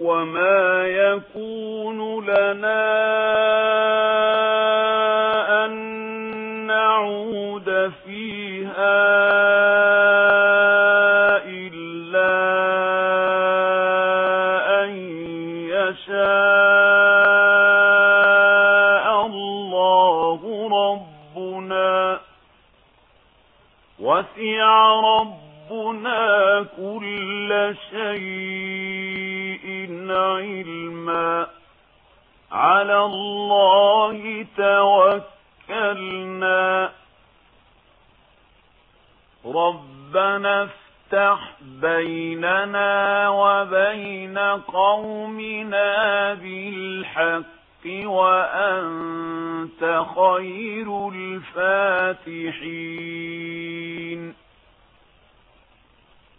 وما يكون لنا أن نعود فيها إلا أن يشاء الله ربنا وسع ربنا كل شيء علما على الله توكلنا ربنا افتح بيننا وبين قومنا بالحق وأنت خير الفاتحين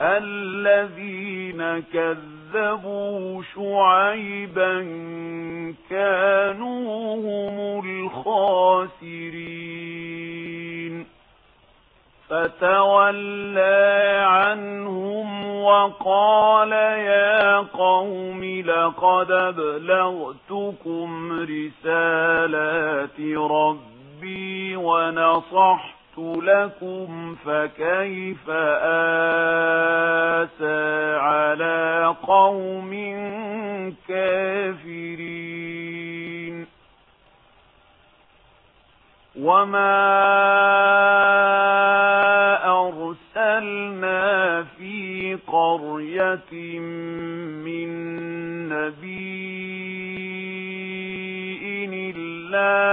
الذين كذبوا شعيبا كانوا هم الخاسرين. فتولى عنهم وقال يا قوم لقد أبلغتكم رسالات ربي ونصحت لكم فكيف آسى على قوم كافرين وما أرسلنا في قرية من نبي إلا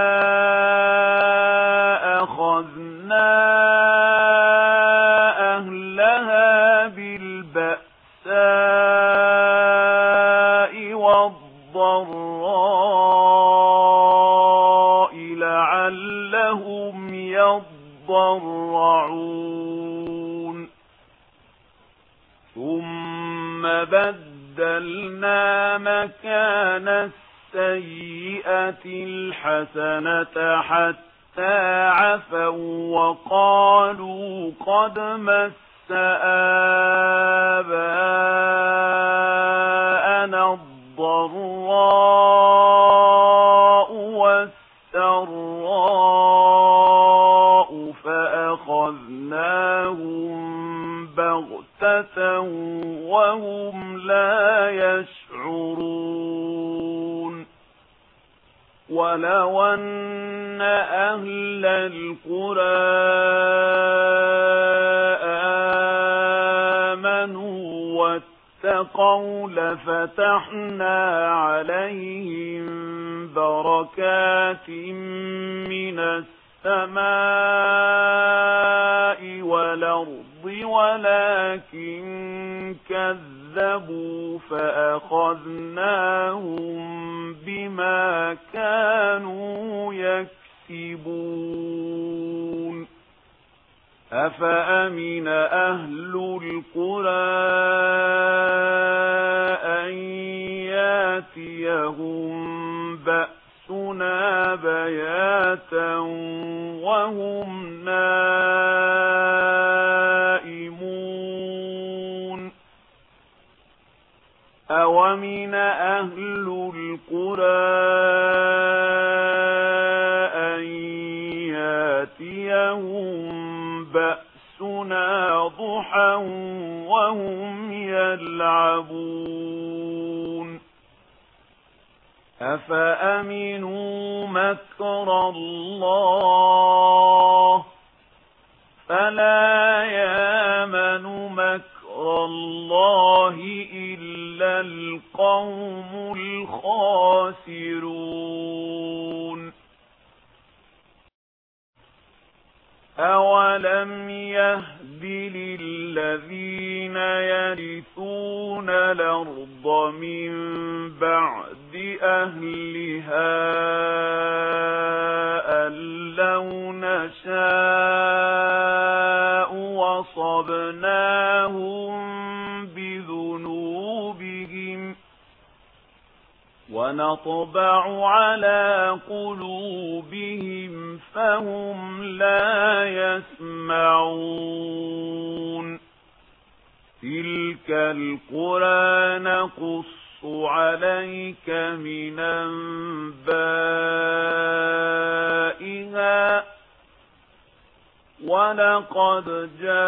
بدلنا مكان السيئة الحسنة حتى عفوا وقالوا قد مس لَفَتَحْنَا عليه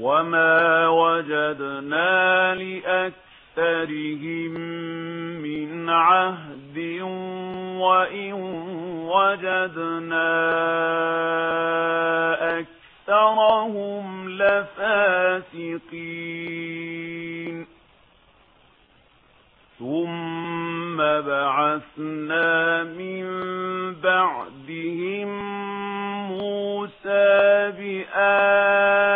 وما وجدنا لأكثرهم من عهد وإن وجدنا أكثرهم لفاسقين ثم بعثنا من بعدهم بآياتنا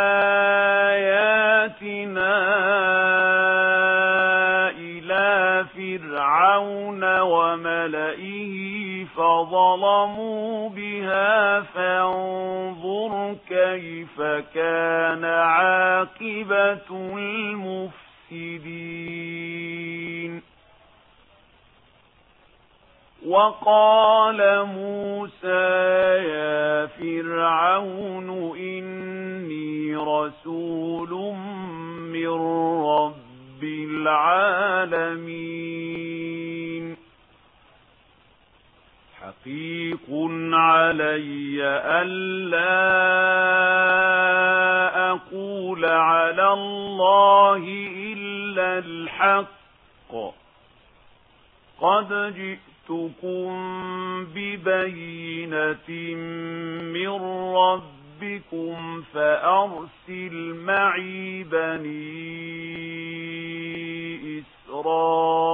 إلى فرعون وملئه فظلموا بها فانظر كيف كان عاقبة المفسدين. وقال موسى علي ألا أقول على الله إلا الحق. قد جئتكم ببينة من ربكم فأرسل معي بني إسرائيل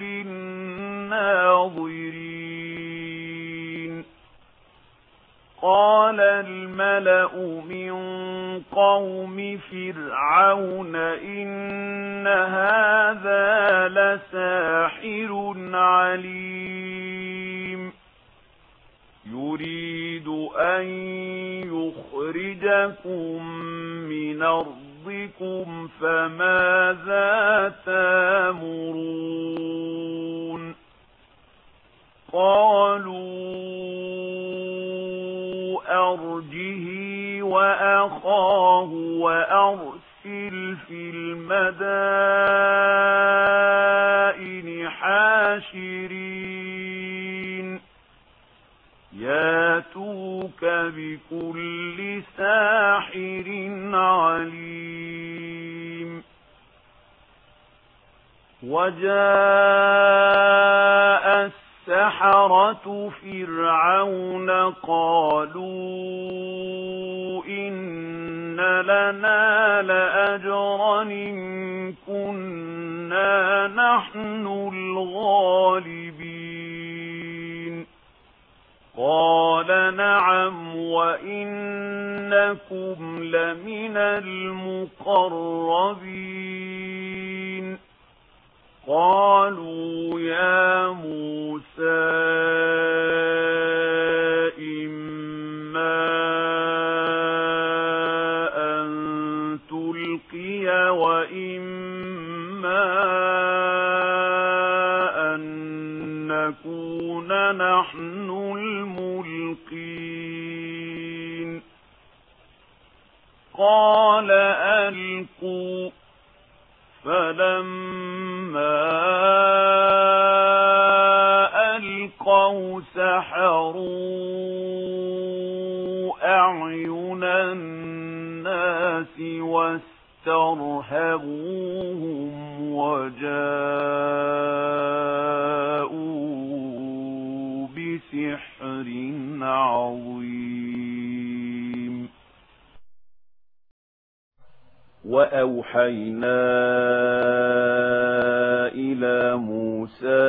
للناظرين. قال الملأ من قوم فرعون إن هذا لساحر عليم. يريد أن يخرجكم من أرض أَرْضِكُمْ فَمَاذَا تَأْمُرُونَ قَالُوا أَرْجِهِ وَأَخَاهُ وَأَرْسِلْ فِي الْمَدَائِنِ حَاشِرِينَ ياتوك بكل ساحر عليم. وجاء السحرة فرعون قالوا إن لنا لأجرا إن كنا نحن الغالبين. قال نعم وإنكم لمن المقربين. قالوا يا موسى قال ألقوا فلما ألقوا سحروا أعين الناس واسترهبوهم وجاءوا وأوحينا إلى موسى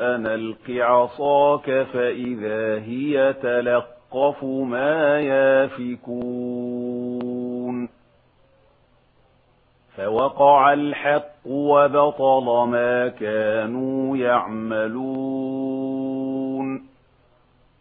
أن ألق عصاك فإذا هي تلقف ما يافكون فوقع الحق وبطل ما كانوا يعملون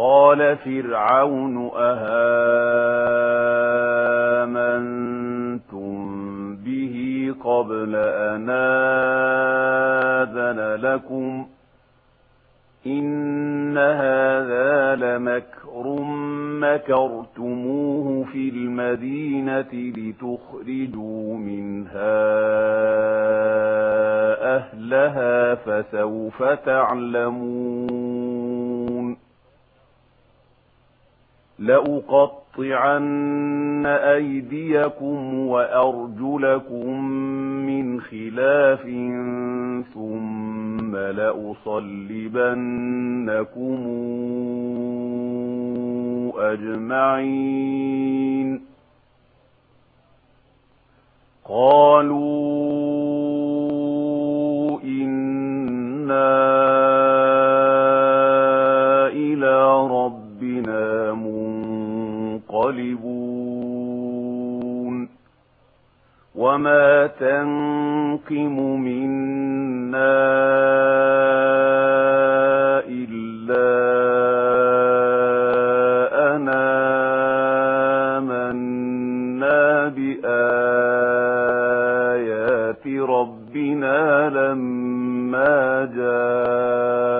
قال فرعون أهامنتم به قبل أن آذن لكم إن هذا لمكر مكرتموه في المدينة لتخرجوا منها أهلها فسوف تعلمون لأقطعن أيديكم وأرجلكم من خلاف ثم لأصلبنكم أجمعين. قالوا غالبون وما تنقم منا إلا أنا منا بآيات ربنا لما جاءت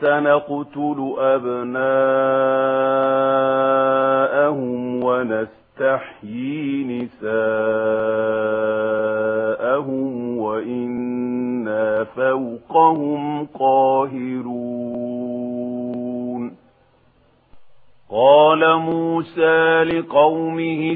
سنقتل أبناءهم ونستحيي نساءهم وإنا فوقهم قاهرون. قال موسى لقومه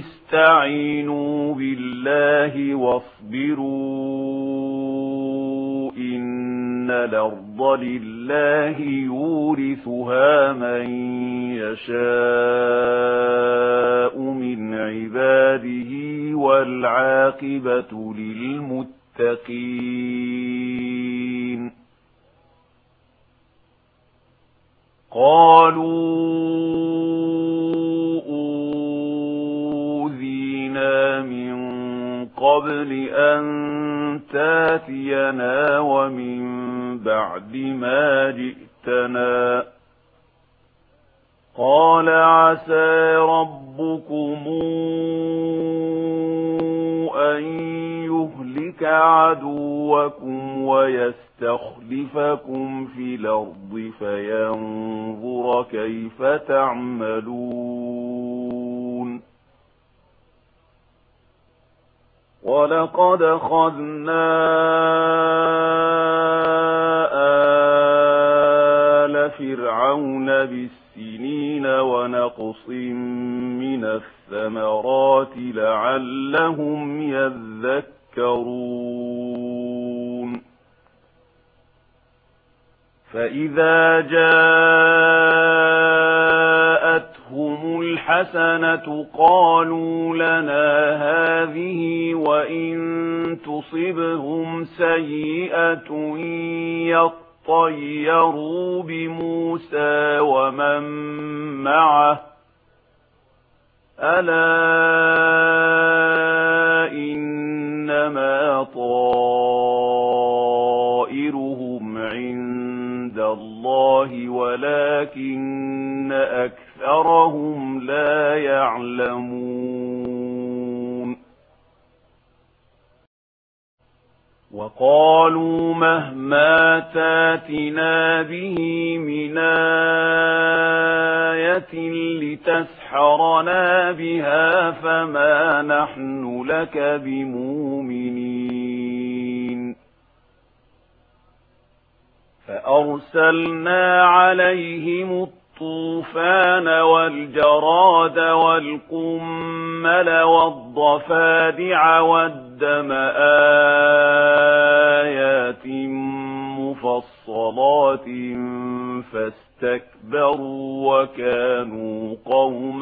أبناء آلَ فِرْعَوْنَ بِالسِّنِينَ وَنَقْصٍ مِنَ الثَّمَرَاتِ لَعَلَّهُمْ يَذَّكَّرُونَ فَإِذَا جَاءَتْهُمُ الْحَسَنَةُ قَالُوا والجراد والقمل والضفادع والدم آيات مفصلات فاستكبروا وكانوا قوما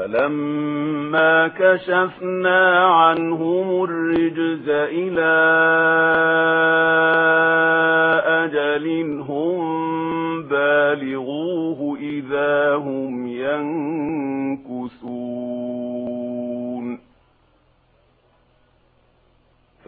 فلما كشفنا عنهم الرجز إلى أجل هم بالغوه إذا هم ينكسون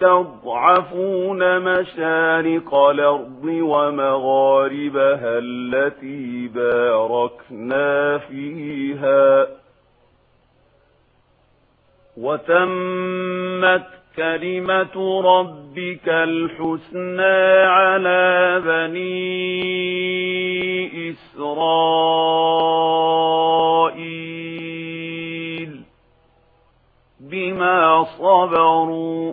تضعفون مشارق الأرض ومغاربها التي باركنا فيها وتمت كلمة ربك الحسنى على بني إسرائيل بما صبروا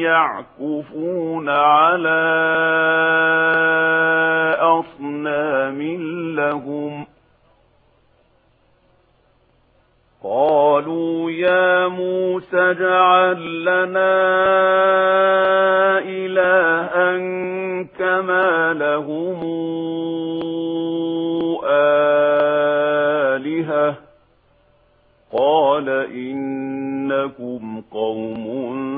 يعكفون على أصنام لهم. قالوا يا موسى اجعل لنا إلها كما لهم آلهة. قال إنكم قوم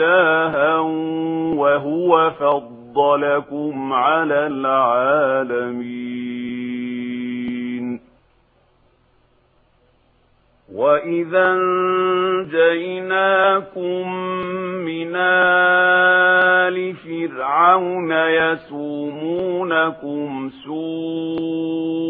إلها وهو فضلكم على العالمين وإذا انجيناكم من آل فرعون يسومونكم سور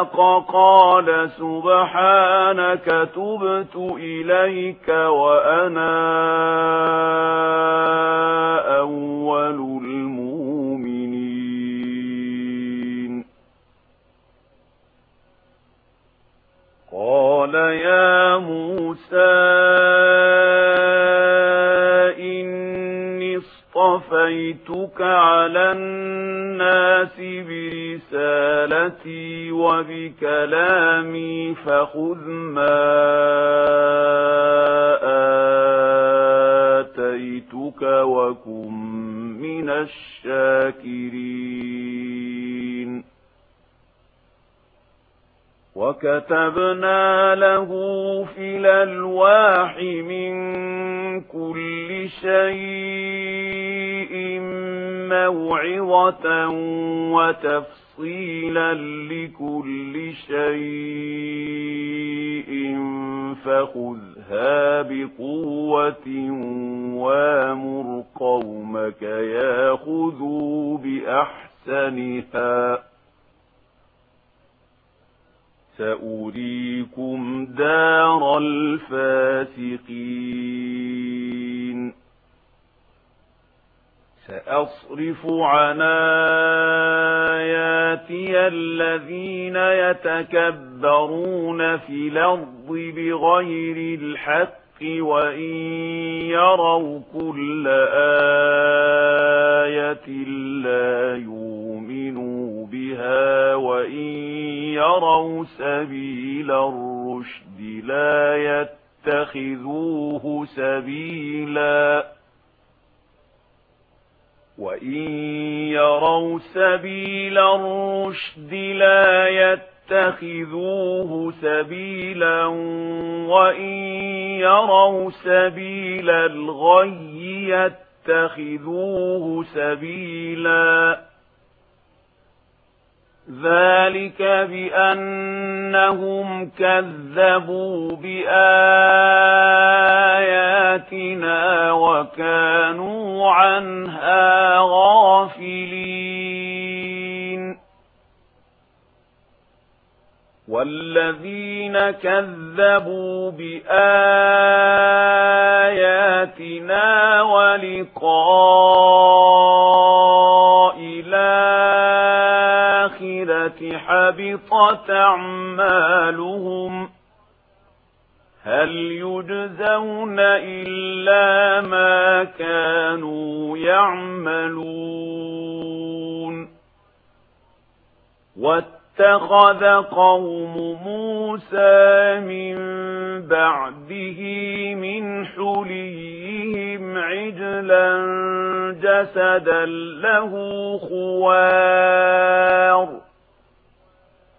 الحق قال سبحانك تبت إليك وأنا أول المؤمنين. قال يا موسى اصطفيتك على الناس برسالتي وبكلامي فخذ ما آتيتك وكن من الشاكرين وكتبنا له في الألواح من كل شيء موعظة وَتَفْصِيلًا لِكُلِّ شَيْءٍ فَخُذْهَا بقوتي يصرف عن آياتي الذين يتكبرون في الأرض بغير الحق وَإِن يَرَوْا سَبِيلَ الرُّشْدِ لَا يَتَّخِذُوهُ سَبِيلًا وَإِن يَرَوْا سَبِيلَ الْغَيِّ يَتَّخِذُوهُ سَبِيلًا ذلك بأنهم كذبوا بآياتنا وكانوا عنها غافلين والذين كذبوا بآياتنا ولقاء حبطت أعمالهم هل يجزون إلا ما كانوا يعملون واتخذ قوم موسى من بعده من حليهم عجلا جسدا له خوار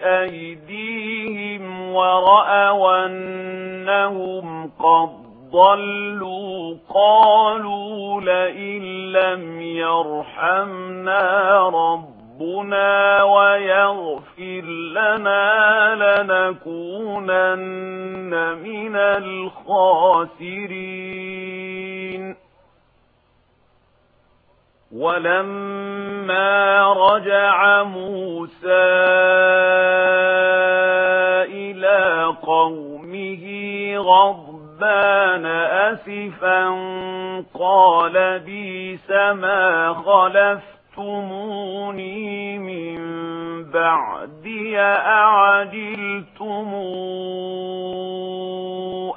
بأيديهم ورأوا أنهم قد ضلوا قالوا لئن لم يرحمنا ربنا ويغفر لنا لنكونن من الخاسرين ولما رجع موسى إلى قومه غضبان أسفا قال بيس ما خلفتموني من بعدي أعجلتم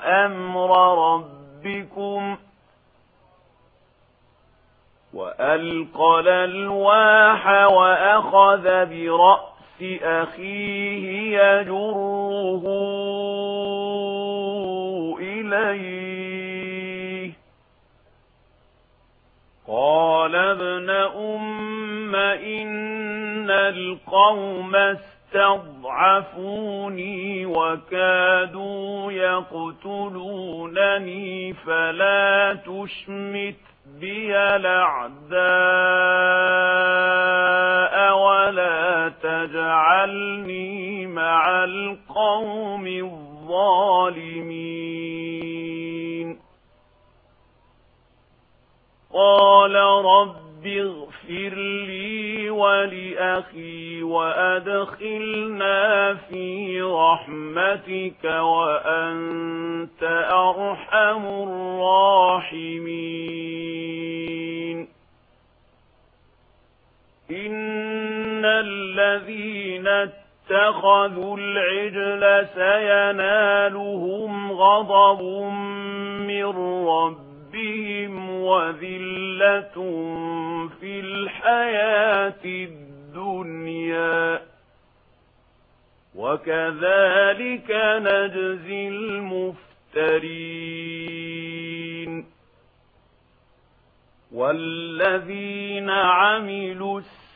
أمر ربكم وألقى الواح وأخذ برأس أخيه يجره إليه. قال ابن أم إن القوم استضعفوني وكادوا يقتلونني فلا تشمت ربي لعداء ولا تجعلني مع القوم الظالمين قال ربي رب اغفر لي ولأخي وأدخلنا في رحمتك وأنت أرحم الراحمين. إن الذين اتخذوا العجل سينالهم غضب من رب رَبِّهِمْ وَذِلَّةٌ فِي الْحَيَاةِ الدُّنْيَا وَكَذَلِكَ نَجْزِي الْمُفْتَرِينَ وَالَّذِينَ عَمِلُوا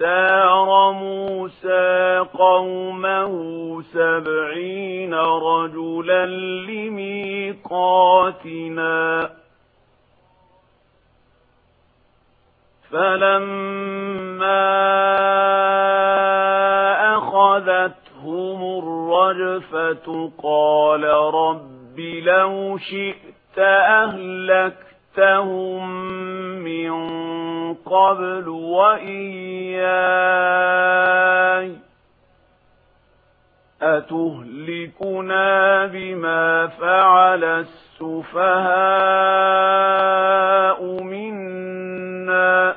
اختار موسى قومه سبعين رجلا لميقاتنا. فلما أخذتهم الرجفة قال رب لو شئت أهلك جئتهم من قبل وإياي أتهلكنا بما فعل السفهاء منا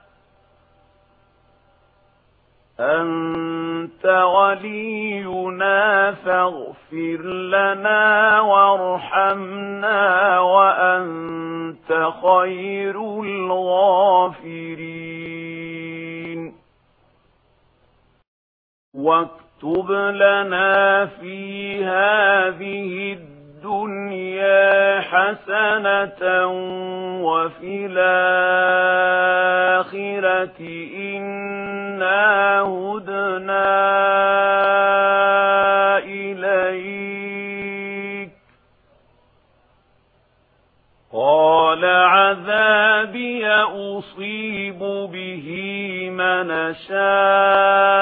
أنت ولينا فاغفر لنا وارحمنا وأنت خير الغافرين. واكتب لنا في هذه الدنيا الدنيا حسنة وفي الآخرة إنا هدنا إليك. قال عذابي أصيب به من شاك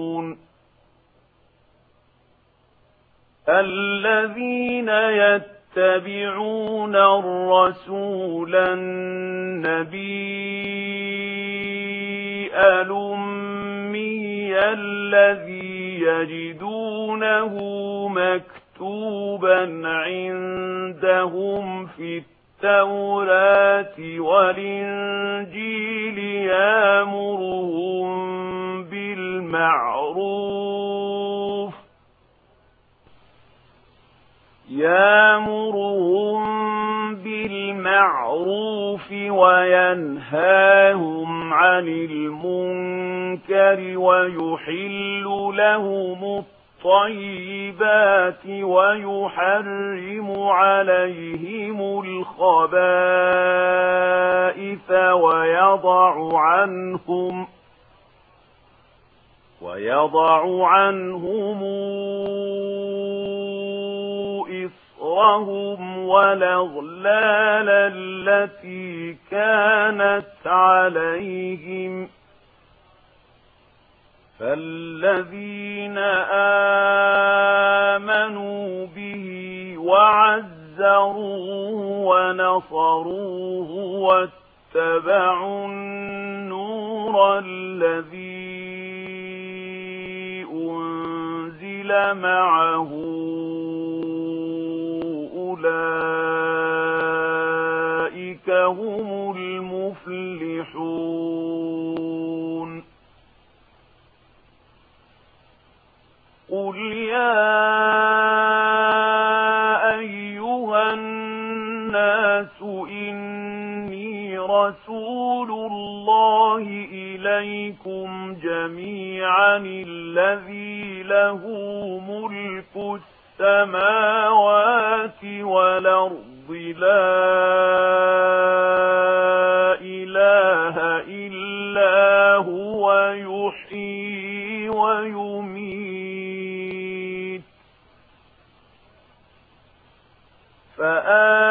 الذين يتبعون الرسول النبي الأمي الذي يجدونه مكتوبا عندهم في التوراة والإنجيل يامرهم بالمعروف يامرهم بالمعروف وينهاهم عن المنكر ويحل لهم الطيبات ويحرم عليهم الخبائث ويضع عنهم ويضع عنهم ظهرهم ولغلال التي كانت عليهم فالذين آمنوا به وعزروه ونصروه واتبعوا النور الذي أنزل معه أولئك هم المفلحون. قل يا أيها الناس إني رسول الله إليكم جميعا الذي له ملك السلام السماوات والأرض لا إله إلا هو يحيي ويميت فآل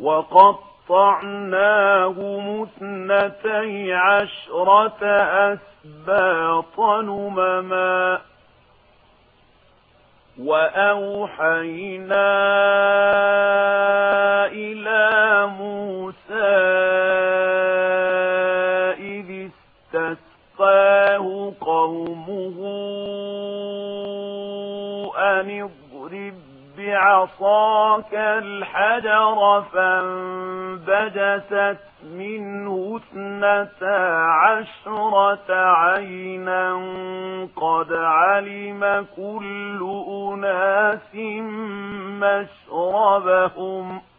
وقطعناه مثنتي عشرة أسباطا نمما وأوحينا إلى موسى إذ استسقاه قومه أن عصاك الحجر فانبجست منه اثنتا عشرة عينا قد علم كل أناس مشربهم.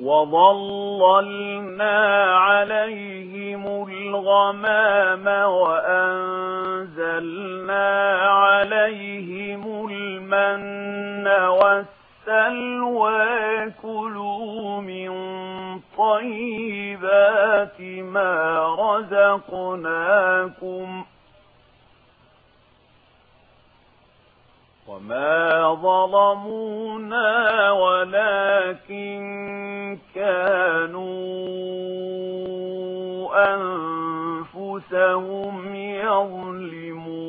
وَظَلَّلْنَا عَلَيْهِمُ الْغَمَامَ وَأَنزَلْنَا عَلَيْهِمُ الْمَنَّ وَالسَّلْوَى كُلُوا مِن طَيِّبَاتِ مَا رَزَقْنَاكُمْ ۖ وما ظلمونا ولكن كانوا أنفسهم يظلمون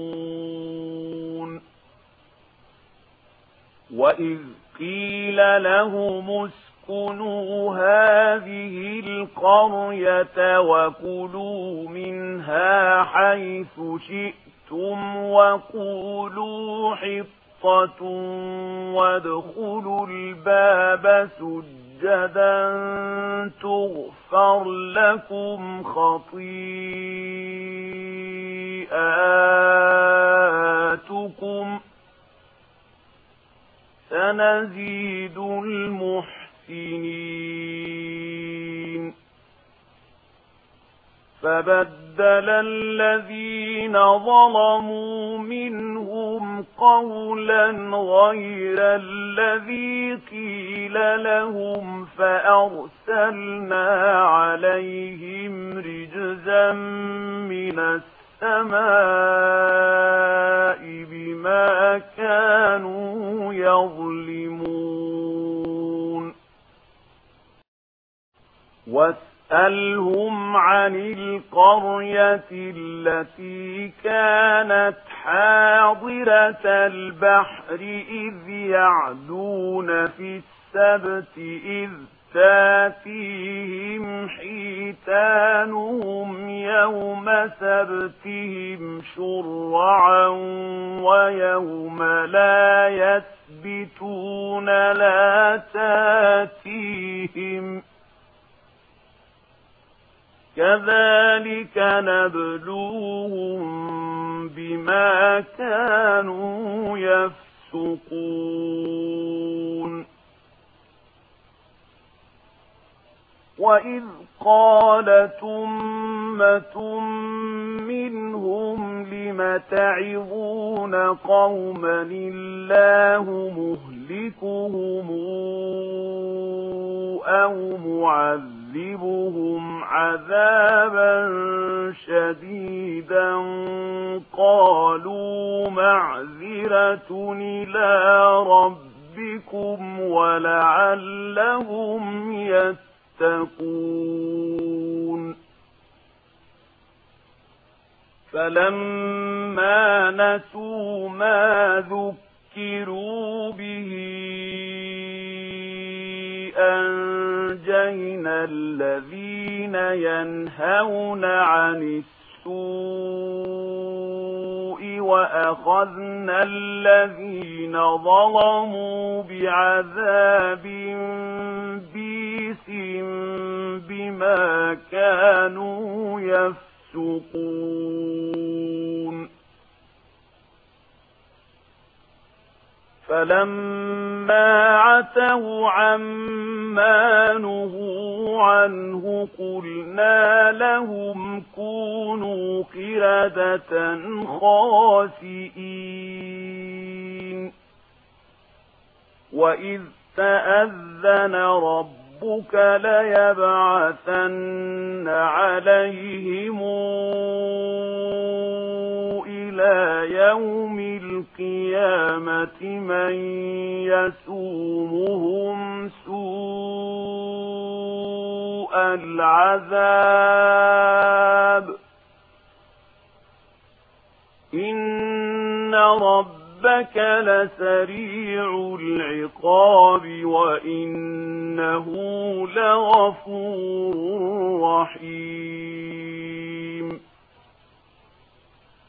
وإذ قيل لهم اسكنوا هذه القرية وكلوا منها حيث شئتم وقولوا حفظ وادخلوا الباب سجدا تغفر لكم خطيئاتكم سنزيد المحسنين فبدل الذين ظلموا قولا غير الذي قيل لهم فأرسلنا عليهم رجزا من السماء فاسألهم عَنِ الْقَرْيَةِ الَّتِي كَانَتْ حَاضِرَةَ الْبَحْرِ إِذْ يَعْدُونَ فِي السَّبْتِ إِذْ تَأْتِيهِمْ حِيتَانُهُمْ يَوْمَ سَبْتِهِمْ شُرَّعًا وَيَوْمَ لَا يثبتون لَا تَأْتِيهِمْ كذلك نبلوهم بما كانوا يفسقون وإذ قالت أمة منهم لم تعظون قوما الله مهلكهم أو معذبون يعذبهم عذابا شديدا قالوا معذرة إلى ربكم ولعلهم يتقون فلما نسوا ما ذكروا به أن وَأَنجَيْنَا الَّذِينَ يَنْهَوْنَ عَنِ السُّوءِ وَأَخَذْنَا الَّذِينَ ظَلَمُوا بِعَذَابٍ بِئْسٍ بِمَا كَانُوا يَفْسُقُونَ فلما عتوا عما نهوا عنه قلنا لهم كونوا قردة خاسئين وإذ تأذن ربك ليبعثن عليهم إلى يوم القيامة من يسومهم سوء العذاب إن ربك لسريع العقاب وإنه لغفور رحيم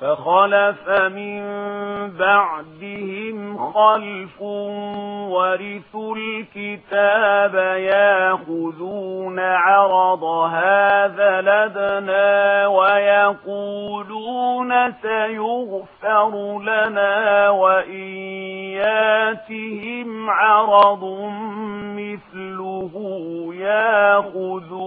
فخلف من بعدهم خلف ورثوا الكتاب ياخذون عرض هذا لدنا ويقولون سيغفر لنا وإن ياتهم عرض مثله ياخذون